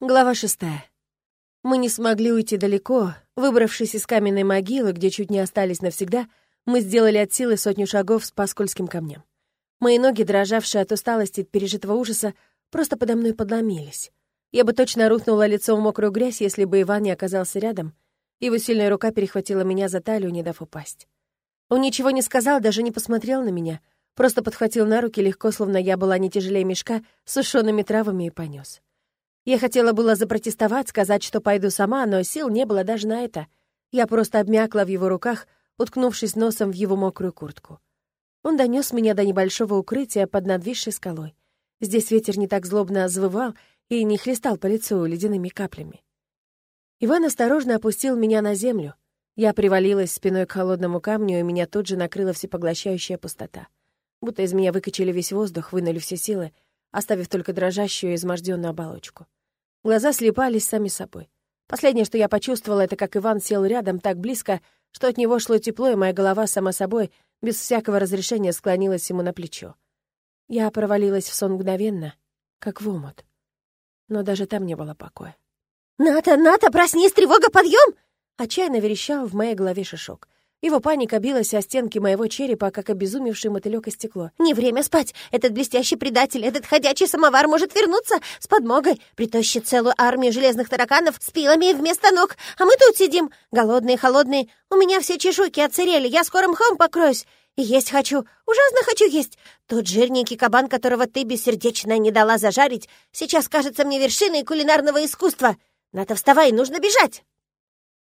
Глава шестая. Мы не смогли уйти далеко. Выбравшись из каменной могилы, где чуть не остались навсегда, мы сделали от силы сотню шагов по скользким камням. Мои ноги, дрожавшие от усталости и пережитого ужаса, просто подо мной подломились. Я бы точно рухнула лицом в мокрую грязь, если бы Иван не оказался рядом. Его сильная рука перехватила меня за талию, не дав упасть. Он ничего не сказал, даже не посмотрел на меня, просто подхватил на руки легко, словно я была не тяжелее мешка с сушеными травами и понес. Я хотела было запротестовать, сказать, что пойду сама, но сил не было даже на это. Я просто обмякла в его руках, уткнувшись носом в его мокрую куртку. Он донес меня до небольшого укрытия под надвисшей скалой. Здесь ветер не так злобно завывал и не хлестал по лицу ледяными каплями. Иван осторожно опустил меня на землю. Я привалилась спиной к холодному камню, и меня тут же накрыла всепоглощающая пустота. Будто из меня выкачали весь воздух, вынули все силы, оставив только дрожащую и изможденную оболочку. Глаза слепались сами собой. Последнее, что я почувствовала, это как Иван сел рядом так близко, что от него шло тепло, и моя голова сама собой, без всякого разрешения, склонилась ему на плечо. Я провалилась в сон мгновенно, как в омут. Но даже там не было покоя. «Ната, Ната, проснись, тревога, подъем!» Отчаянно верещал в моей голове шишок. Его паника билась о стенки моего черепа, как обезумевший мотылёк и стекло. «Не время спать! Этот блестящий предатель, этот ходячий самовар может вернуться с подмогой, притащит целую армию железных тараканов с пилами вместо ног, а мы тут сидим, голодные, холодные. У меня все чешуйки отсырели, я скоро мхом покроюсь. И есть хочу, ужасно хочу есть. Тот жирненький кабан, которого ты бессердечно не дала зажарить, сейчас кажется мне вершиной кулинарного искусства. Надо вставай, нужно бежать!»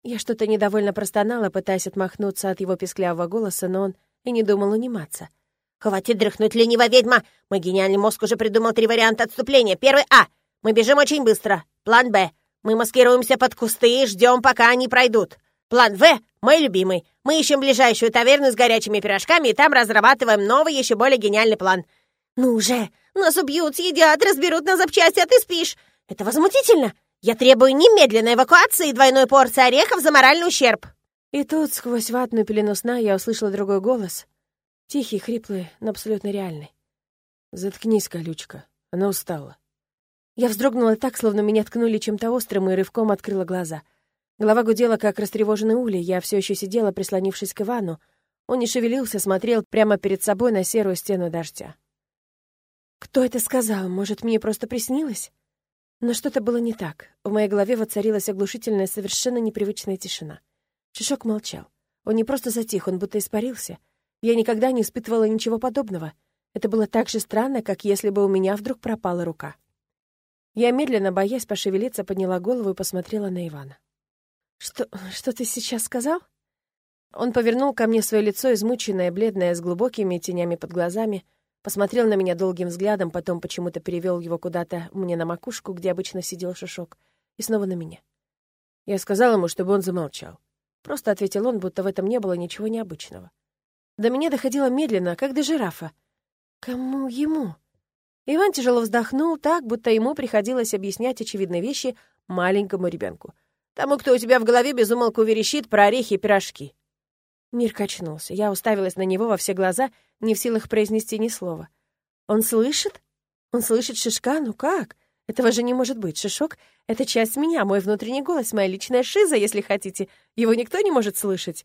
Я что-то недовольно простонала, пытаясь отмахнуться от его песклявого голоса, но он и не думал униматься. «Хватит дрыхнуть, ленивая ведьма! Мой гениальный мозг уже придумал три варианта отступления. Первый А. Мы бежим очень быстро. План Б. Мы маскируемся под кусты и ждем, пока они пройдут. План В. Мой любимый. Мы ищем ближайшую таверну с горячими пирожками и там разрабатываем новый, еще более гениальный план. Ну же! Нас убьют, съедят, разберут на запчасти, а ты спишь! Это возмутительно! Я требую немедленной эвакуации и двойной порции орехов за моральный ущерб!» И тут, сквозь ватную пелену сна, я услышала другой голос. Тихий, хриплый, но абсолютно реальный. «Заткнись, колючка. Она устала». Я вздрогнула так, словно меня ткнули чем-то острым, и рывком открыла глаза. Голова гудела, как растревоженный улей. Я все еще сидела, прислонившись к Ивану. Он не шевелился, смотрел прямо перед собой на серую стену дождя. «Кто это сказал? Может, мне просто приснилось?» Но что-то было не так. В моей голове воцарилась оглушительная, совершенно непривычная тишина. Шишок молчал. Он не просто затих, он будто испарился. Я никогда не испытывала ничего подобного. Это было так же странно, как если бы у меня вдруг пропала рука. Я медленно, боясь пошевелиться, подняла голову и посмотрела на Ивана. «Что... что ты сейчас сказал?» Он повернул ко мне свое лицо, измученное, бледное, с глубокими тенями под глазами, посмотрел на меня долгим взглядом, потом почему-то перевел его куда-то мне на макушку, где обычно сидел шишок, и снова на меня. Я сказал ему, чтобы он замолчал. Просто ответил он, будто в этом не было ничего необычного. До меня доходило медленно, как до жирафа. Кому ему? Иван тяжело вздохнул так, будто ему приходилось объяснять очевидные вещи маленькому ребенку. Тому, кто у тебя в голове безумолку верещит про орехи и пирожки. Мир качнулся. Я уставилась на него во все глаза, не в силах произнести ни слова. «Он слышит? Он слышит Шишка? Ну как? Этого же не может быть. Шишок — это часть меня, мой внутренний голос, моя личная шиза, если хотите. Его никто не может слышать».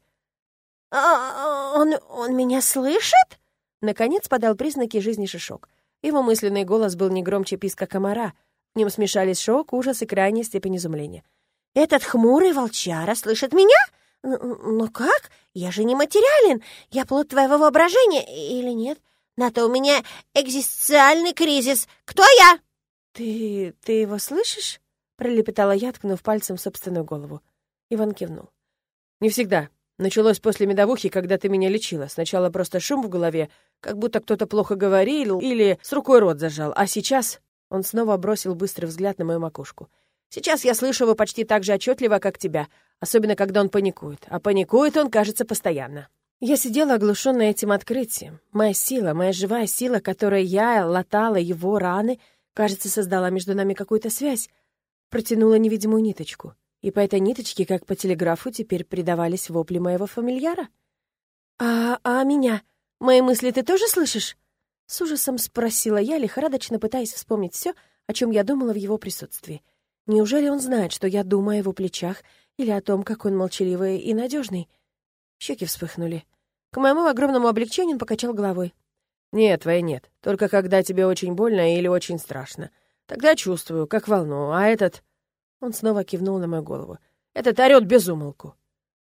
«А, он, он меня слышит?» Наконец подал признаки жизни Шишок. Его мысленный голос был не громче писка комара. В нем смешались шок, ужас и крайняя степень изумления. «Этот хмурый волчара слышит меня? «Но как? Я же не материален. Я плод твоего воображения. Или нет? На то у меня экзистенциальный кризис. Кто я?» «Ты... ты его слышишь?» — пролепетала я, ткнув пальцем в собственную голову. Иван кивнул. «Не всегда. Началось после медовухи, когда ты меня лечила. Сначала просто шум в голове, как будто кто-то плохо говорил или с рукой рот зажал. А сейчас...» Он снова бросил быстрый взгляд на мою макушку. «Сейчас я слышу его почти так же отчетливо, как тебя, особенно когда он паникует. А паникует он, кажется, постоянно. Я сидела оглушенная этим открытием. Моя сила, моя живая сила, которой я латала его раны, кажется, создала между нами какую-то связь, протянула невидимую ниточку. И по этой ниточке, как по телеграфу, теперь передавались вопли моего фамильяра. «А, а меня? Мои мысли ты тоже слышишь?» С ужасом спросила я, лихорадочно пытаясь вспомнить все, о чем я думала в его присутствии. Неужели он знает, что я думаю о его плечах или о том, как он молчаливый и надежный? Щеки вспыхнули. К моему огромному облегчению он покачал головой. «Нет, твоей нет. Только когда тебе очень больно или очень страшно. Тогда чувствую, как волну, а этот...» Он снова кивнул на мою голову. «Этот орёт без умолку».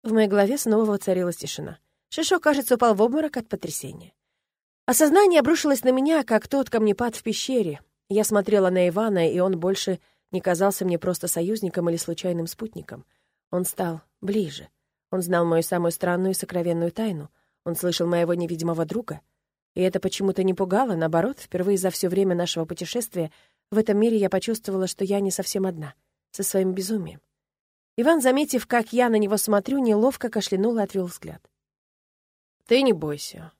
В моей голове снова воцарилась тишина. Шишок, кажется, упал в обморок от потрясения. Осознание обрушилось на меня, как тот камнепад в пещере. Я смотрела на Ивана, и он больше не казался мне просто союзником или случайным спутником. Он стал ближе. Он знал мою самую странную и сокровенную тайну. Он слышал моего невидимого друга. И это почему-то не пугало, наоборот, впервые за все время нашего путешествия в этом мире я почувствовала, что я не совсем одна, со своим безумием. Иван, заметив, как я на него смотрю, неловко кашлянул и отвел взгляд. «Ты не бойся.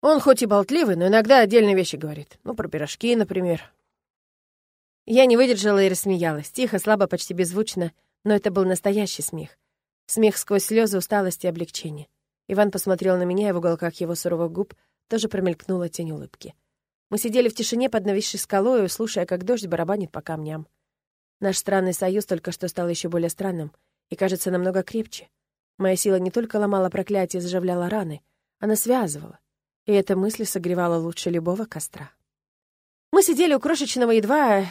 Он хоть и болтливый, но иногда отдельные вещи говорит. Ну, про пирожки, например. Я не выдержала и рассмеялась, тихо, слабо, почти беззвучно, но это был настоящий смех. Смех сквозь слезы усталости и облегчения. Иван посмотрел на меня, и в уголках его суровых губ тоже промелькнула тень улыбки. Мы сидели в тишине под нависшей скалой, слушая, как дождь барабанит по камням. Наш странный союз только что стал еще более странным и, кажется, намного крепче. Моя сила не только ломала проклятие и заживляла раны, она связывала, и эта мысль согревала лучше любого костра. Мы сидели у крошечного едва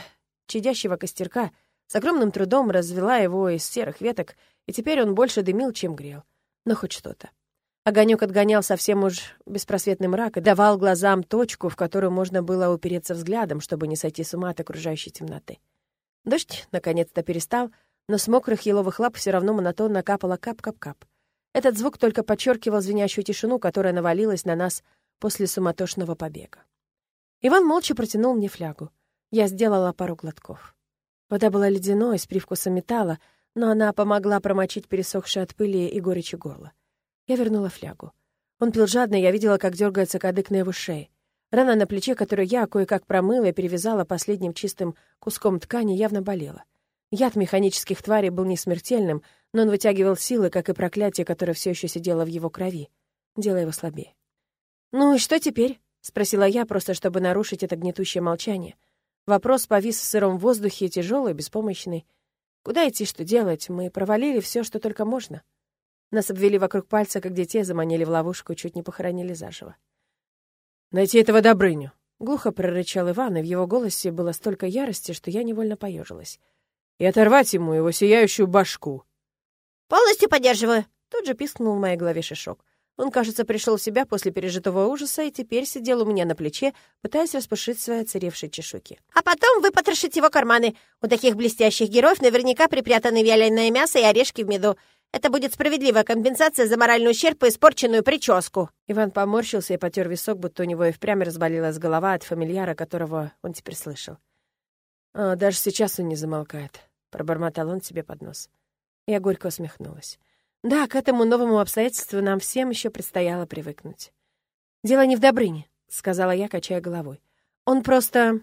чадящего костерка, с огромным трудом развела его из серых веток, и теперь он больше дымил, чем грел. Но хоть что-то. Огонек отгонял совсем уж беспросветный мрак и давал глазам точку, в которую можно было упереться взглядом, чтобы не сойти с ума от окружающей темноты. Дождь наконец-то перестал, но с мокрых еловых лап все равно монотонно капало кап-кап-кап. Этот звук только подчеркивал звенящую тишину, которая навалилась на нас после суматошного побега. Иван молча протянул мне флягу. Я сделала пару глотков. Вода была ледяной, с привкусом металла, но она помогла промочить пересохшее от пыли и горечи горло. Я вернула флягу. Он пил жадно, я видела, как дергается кадык на его шее. Рана на плече, которую я кое-как промыла и перевязала последним чистым куском ткани, явно болела. Яд механических тварей был не смертельным, но он вытягивал силы, как и проклятие, которое все еще сидело в его крови, делая его слабее. «Ну и что теперь?» — спросила я, просто чтобы нарушить это гнетущее молчание. Вопрос повис в сыром воздухе, тяжелый, беспомощный. Куда идти, что делать? Мы провалили все, что только можно. Нас обвели вокруг пальца, как детей, заманили в ловушку, чуть не похоронили заживо. «Найти этого Добрыню!» — глухо прорычал Иван, и в его голосе было столько ярости, что я невольно поежилась. «И оторвать ему его сияющую башку!» «Полностью поддерживаю!» — тут же пискнул в моей голове Шишок. Он, кажется, пришел в себя после пережитого ужаса и теперь сидел у меня на плече, пытаясь распушить свои оцаревшие чешуки. «А потом вы потрошите его карманы. У таких блестящих героев наверняка припрятаны вяленое мясо и орешки в меду. Это будет справедливая компенсация за моральный ущерб и испорченную прическу». Иван поморщился и потер висок, будто у него и впрямь разболелась голова от фамильяра, которого он теперь слышал. «А, «Даже сейчас он не замолкает», — пробормотал он себе под нос. Я горько усмехнулась. Да, к этому новому обстоятельству нам всем еще предстояло привыкнуть. «Дело не в Добрыне», — сказала я, качая головой. «Он просто...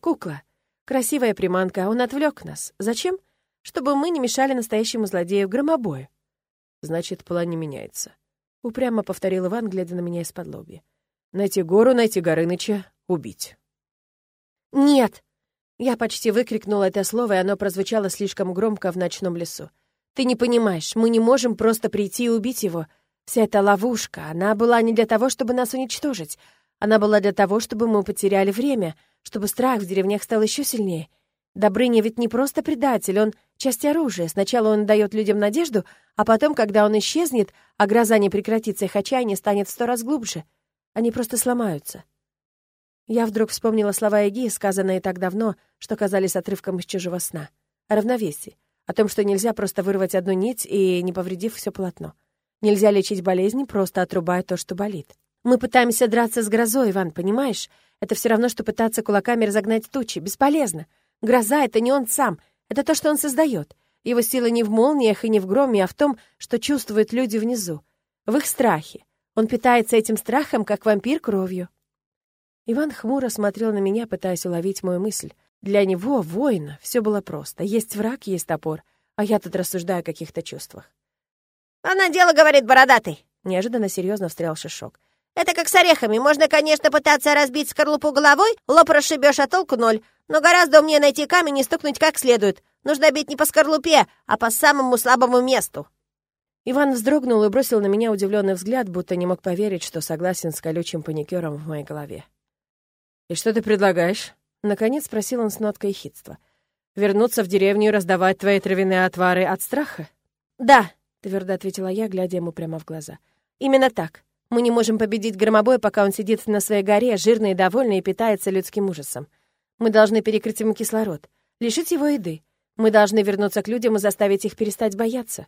кукла. Красивая приманка, он отвлек нас. Зачем? Чтобы мы не мешали настоящему злодею громобою». «Значит, план не меняется», — упрямо повторил Иван, глядя на меня из-под лобья. «Найти гору, найти Горыныча, убить». «Нет!» Я почти выкрикнула это слово, и оно прозвучало слишком громко в ночном лесу. Ты не понимаешь, мы не можем просто прийти и убить его. Вся эта ловушка, она была не для того, чтобы нас уничтожить. Она была для того, чтобы мы потеряли время, чтобы страх в деревнях стал еще сильнее. Добрыня ведь не просто предатель, он часть оружия. Сначала он дает людям надежду, а потом, когда он исчезнет, а гроза не прекратится, их отчаяние станет в сто раз глубже. Они просто сломаются. Я вдруг вспомнила слова Эги, сказанные так давно, что казались отрывком из чужого сна. О равновесии о том, что нельзя просто вырвать одну нить и не повредив все полотно. Нельзя лечить болезни, просто отрубая то, что болит. Мы пытаемся драться с грозой, Иван, понимаешь? Это все равно, что пытаться кулаками разогнать тучи. Бесполезно. Гроза — это не он сам. Это то, что он создает. Его сила не в молниях и не в громе, а в том, что чувствуют люди внизу. В их страхе. Он питается этим страхом, как вампир кровью. Иван хмуро смотрел на меня, пытаясь уловить мою мысль. Для него, воина, все было просто. Есть враг, есть топор. А я тут рассуждаю о каких-то чувствах. «Она дело, — говорит бородатый!» Неожиданно серьезно встрял Шишок. Это как с орехами. Можно, конечно, пытаться разбить скорлупу головой, лоб расшибешь, а толку ноль. Но гораздо умнее найти камень и стукнуть как следует. Нужно бить не по скорлупе, а по самому слабому месту». Иван вздрогнул и бросил на меня удивленный взгляд, будто не мог поверить, что согласен с колючим паникером в моей голове. «И что ты предлагаешь?» — наконец спросил он с ноткой хитства. «Вернуться в деревню и раздавать твои травяные отвары от страха?» «Да», — твердо ответила я, глядя ему прямо в глаза. «Именно так. Мы не можем победить громобой, пока он сидит на своей горе, жирный и довольный, и питается людским ужасом. Мы должны перекрыть ему кислород, лишить его еды. Мы должны вернуться к людям и заставить их перестать бояться».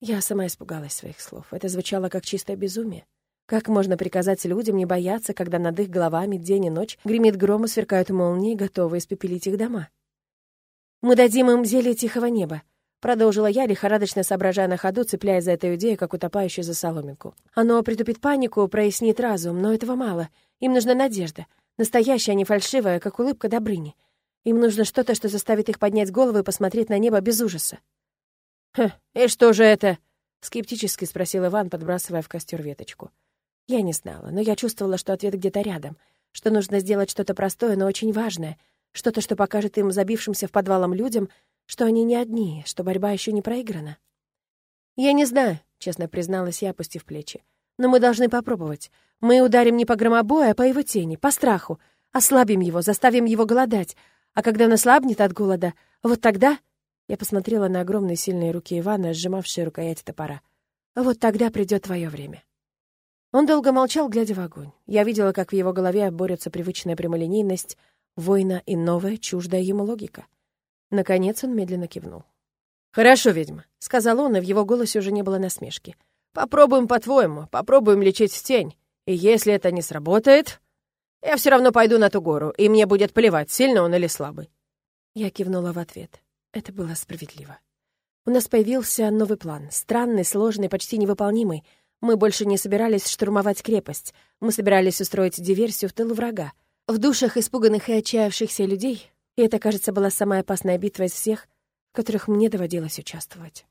Я сама испугалась своих слов. Это звучало как чистое безумие. Как можно приказать людям не бояться, когда над их головами день и ночь гремит гром и сверкают молнии, готовые испепелить их дома? «Мы дадим им зелье тихого неба», — продолжила я, лихорадочно соображая на ходу, цепляясь за эту идею, как утопающую за соломинку. «Оно притупит панику, прояснит разум, но этого мало. Им нужна надежда. Настоящая, а не фальшивая, как улыбка Добрыни. Им нужно что-то, что заставит их поднять головы и посмотреть на небо без ужаса. «Хм, и что же это?» — скептически спросил Иван, подбрасывая в костер веточку. Я не знала, но я чувствовала, что ответ где-то рядом, что нужно сделать что-то простое, но очень важное, что-то, что покажет им забившимся в подвалом людям, что они не одни, что борьба еще не проиграна. «Я не знаю», — честно призналась я, опустив плечи. «Но мы должны попробовать. Мы ударим не по громобою, а по его тени, по страху. Ослабим его, заставим его голодать. А когда он ослабнет от голода, вот тогда я посмотрела на огромные сильные руки Ивана, сжимавшие рукоять топора. «Вот тогда придет твое время». Он долго молчал, глядя в огонь. Я видела, как в его голове борются привычная прямолинейность, война и новая, чуждая ему логика. Наконец он медленно кивнул. «Хорошо, ведьма», — сказал он, и в его голосе уже не было насмешки. «Попробуем по-твоему, попробуем лечить тень. И если это не сработает, я все равно пойду на ту гору, и мне будет плевать, сильный он или слабый». Я кивнула в ответ. Это было справедливо. У нас появился новый план. Странный, сложный, почти невыполнимый. Мы больше не собирались штурмовать крепость. Мы собирались устроить диверсию в тылу врага. В душах испуганных и отчаявшихся людей. И это, кажется, была самая опасная битва из всех, в которых мне доводилось участвовать.